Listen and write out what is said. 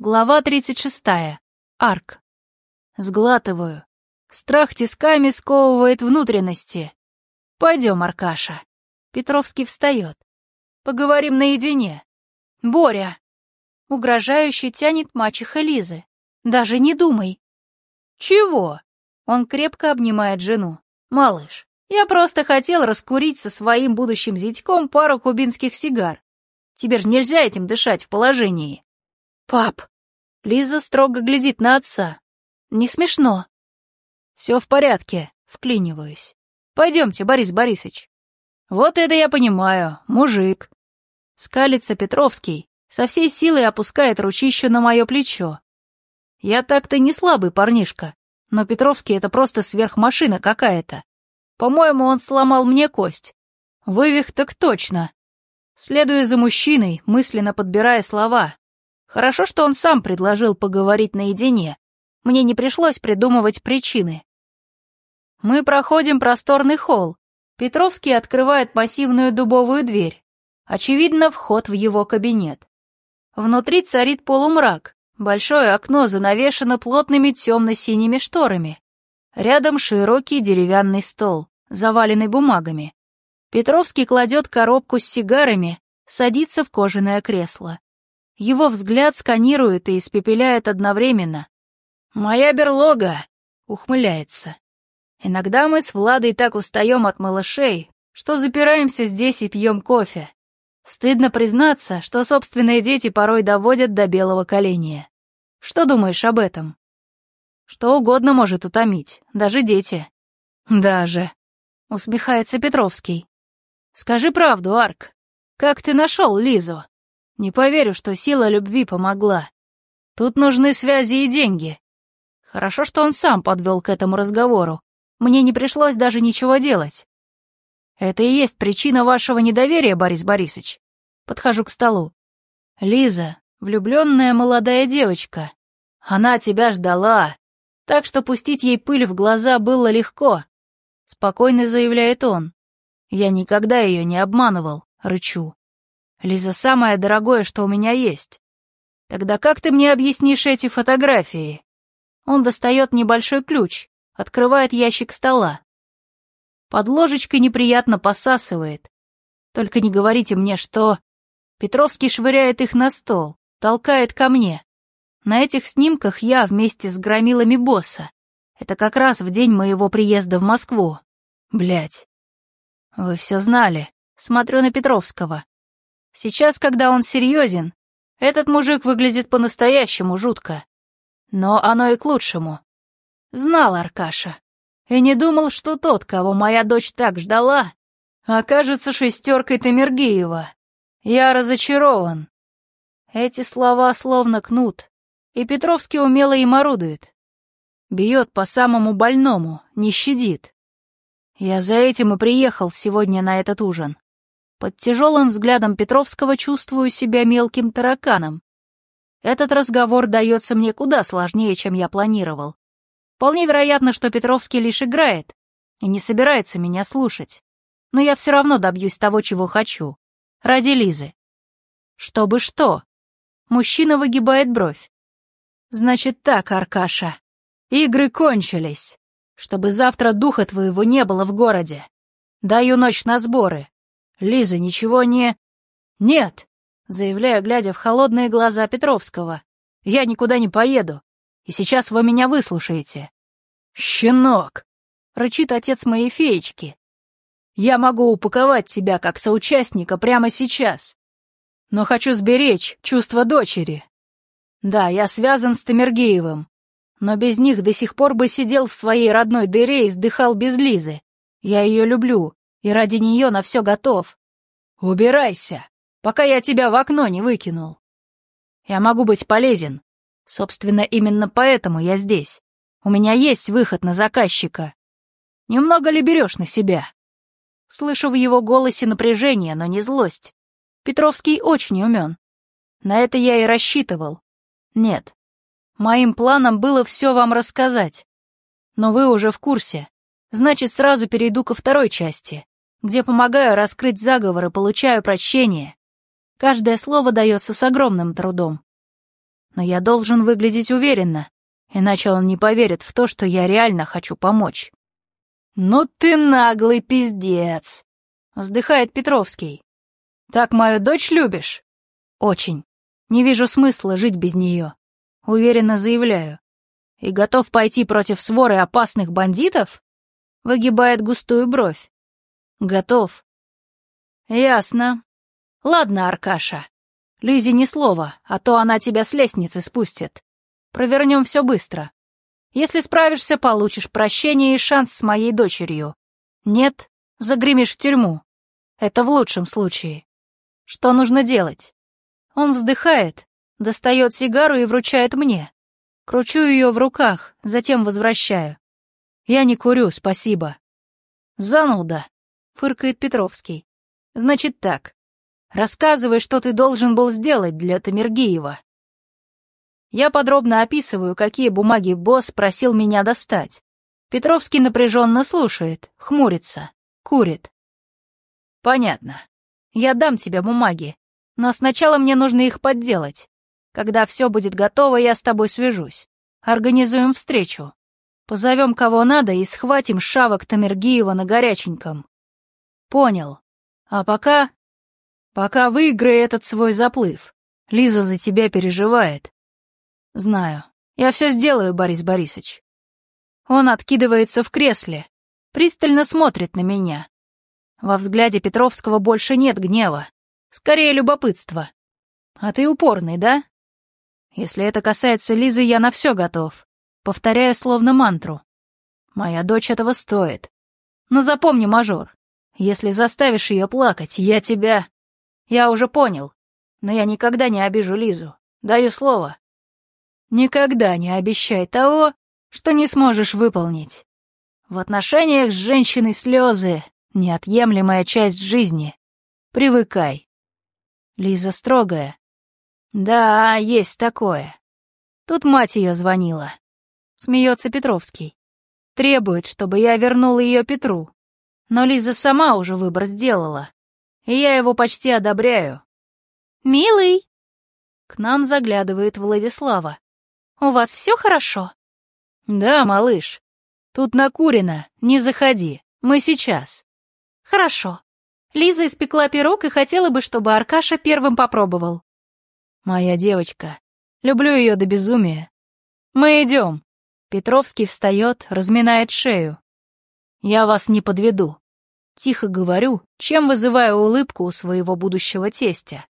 Глава 36. Арк. Сглатываю. Страх тисками сковывает внутренности. Пойдем, Аркаша. Петровский встает. Поговорим наедине. Боря. Угрожающе тянет мачеха Лизы. Даже не думай. Чего? Он крепко обнимает жену. Малыш, я просто хотел раскурить со своим будущим зятьком пару кубинских сигар. Тебе же нельзя этим дышать в положении. «Пап!» Лиза строго глядит на отца. «Не смешно». «Все в порядке», — вклиниваюсь. «Пойдемте, Борис Борисович». «Вот это я понимаю, мужик». Скалится Петровский, со всей силой опускает ручищу на мое плечо. Я так-то не слабый парнишка, но Петровский — это просто сверхмашина какая-то. По-моему, он сломал мне кость. Вывих так точно. Следуя за мужчиной, мысленно подбирая слова, Хорошо, что он сам предложил поговорить наедине. Мне не пришлось придумывать причины. Мы проходим просторный холл. Петровский открывает массивную дубовую дверь. Очевидно, вход в его кабинет. Внутри царит полумрак. Большое окно занавешено плотными темно-синими шторами. Рядом широкий деревянный стол, заваленный бумагами. Петровский кладет коробку с сигарами, садится в кожаное кресло. Его взгляд сканирует и испепеляет одновременно. «Моя берлога!» — ухмыляется. Иногда мы с Владой так устаем от малышей, что запираемся здесь и пьем кофе. Стыдно признаться, что собственные дети порой доводят до белого коленя. Что думаешь об этом? Что угодно может утомить, даже дети. Даже. Усмехается Петровский. Скажи правду, Арк. Как ты нашел Лизу? Не поверю, что сила любви помогла. Тут нужны связи и деньги. Хорошо, что он сам подвел к этому разговору. Мне не пришлось даже ничего делать. Это и есть причина вашего недоверия, Борис Борисович. Подхожу к столу. Лиза, влюбленная молодая девочка. Она тебя ждала, так что пустить ей пыль в глаза было легко. Спокойно заявляет он. Я никогда ее не обманывал, рычу. Лиза самое дорогое, что у меня есть. Тогда как ты мне объяснишь эти фотографии? Он достает небольшой ключ, открывает ящик стола. Под ложечкой неприятно посасывает. Только не говорите мне, что... Петровский швыряет их на стол, толкает ко мне. На этих снимках я вместе с громилами босса. Это как раз в день моего приезда в Москву. Блять. Вы все знали. Смотрю на Петровского. Сейчас, когда он серьезен, этот мужик выглядит по-настоящему жутко. Но оно и к лучшему. Знал Аркаша. И не думал, что тот, кого моя дочь так ждала, окажется шестеркой Тамергиева. Я разочарован. Эти слова словно кнут, и Петровский умело им орудует. Бьет по самому больному, не щадит. Я за этим и приехал сегодня на этот ужин. Под тяжелым взглядом Петровского чувствую себя мелким тараканом. Этот разговор дается мне куда сложнее, чем я планировал. Вполне вероятно, что Петровский лишь играет и не собирается меня слушать. Но я все равно добьюсь того, чего хочу. Ради Лизы. Чтобы что? Мужчина выгибает бровь. Значит так, Аркаша. Игры кончились. Чтобы завтра духа твоего не было в городе. Даю ночь на сборы. Лиза ничего не... Нет, заявляю, глядя в холодные глаза Петровского. Я никуда не поеду. И сейчас вы меня выслушаете. Щенок, рычит отец моей феечки. Я могу упаковать тебя как соучастника прямо сейчас. Но хочу сберечь чувства дочери. Да, я связан с Тамергеевым, но без них до сих пор бы сидел в своей родной дыре и сдыхал без Лизы. Я ее люблю, и ради нее на все готов. Убирайся, пока я тебя в окно не выкинул. Я могу быть полезен. Собственно, именно поэтому я здесь. У меня есть выход на заказчика. Немного ли берешь на себя? Слышу в его голосе напряжение, но не злость. Петровский очень умен. На это я и рассчитывал. Нет. Моим планом было все вам рассказать. Но вы уже в курсе. Значит, сразу перейду ко второй части где помогаю раскрыть заговор и получаю прощение. Каждое слово дается с огромным трудом. Но я должен выглядеть уверенно, иначе он не поверит в то, что я реально хочу помочь. «Ну ты наглый пиздец!» — вздыхает Петровский. «Так мою дочь любишь?» «Очень. Не вижу смысла жить без нее», — уверенно заявляю. «И готов пойти против своры опасных бандитов?» — выгибает густую бровь. «Готов». «Ясно. Ладно, Аркаша. Лизе ни слова, а то она тебя с лестницы спустит. Провернем все быстро. Если справишься, получишь прощение и шанс с моей дочерью. Нет, загремишь в тюрьму. Это в лучшем случае. Что нужно делать? Он вздыхает, достает сигару и вручает мне. Кручу ее в руках, затем возвращаю. Я не курю, спасибо. Зануда, фыркает Петровский. Значит так. Рассказывай, что ты должен был сделать для Тамергиева. Я подробно описываю, какие бумаги босс просил меня достать. Петровский напряженно слушает, хмурится, курит. Понятно. Я дам тебе бумаги, но сначала мне нужно их подделать. Когда все будет готово, я с тобой свяжусь. Организуем встречу. Позовем кого надо и схватим шавок Тамергиева на горяченьком. Понял. А пока... Пока выиграй этот свой заплыв. Лиза за тебя переживает. Знаю. Я все сделаю, Борис Борисович. Он откидывается в кресле, пристально смотрит на меня. Во взгляде Петровского больше нет гнева, скорее любопытства. А ты упорный, да? Если это касается Лизы, я на все готов. Повторяя словно мантру. Моя дочь этого стоит. Но запомни, мажор, если заставишь ее плакать, я тебя... Я уже понял, но я никогда не обижу Лизу. Даю слово. Никогда не обещай того, что не сможешь выполнить. В отношениях с женщиной слезы — неотъемлемая часть жизни. Привыкай. Лиза строгая. Да, есть такое. Тут мать ее звонила. Смеется Петровский. Требует, чтобы я вернул ее Петру. Но Лиза сама уже выбор сделала. И я его почти одобряю. «Милый!» К нам заглядывает Владислава. У вас все хорошо?» «Да, малыш. Тут накурено. Не заходи. Мы сейчас». «Хорошо. Лиза испекла пирог и хотела бы, чтобы Аркаша первым попробовал». «Моя девочка. Люблю ее до безумия. Мы идем». Петровский встает, разминает шею. «Я вас не подведу». Тихо говорю, чем вызываю улыбку у своего будущего тестя.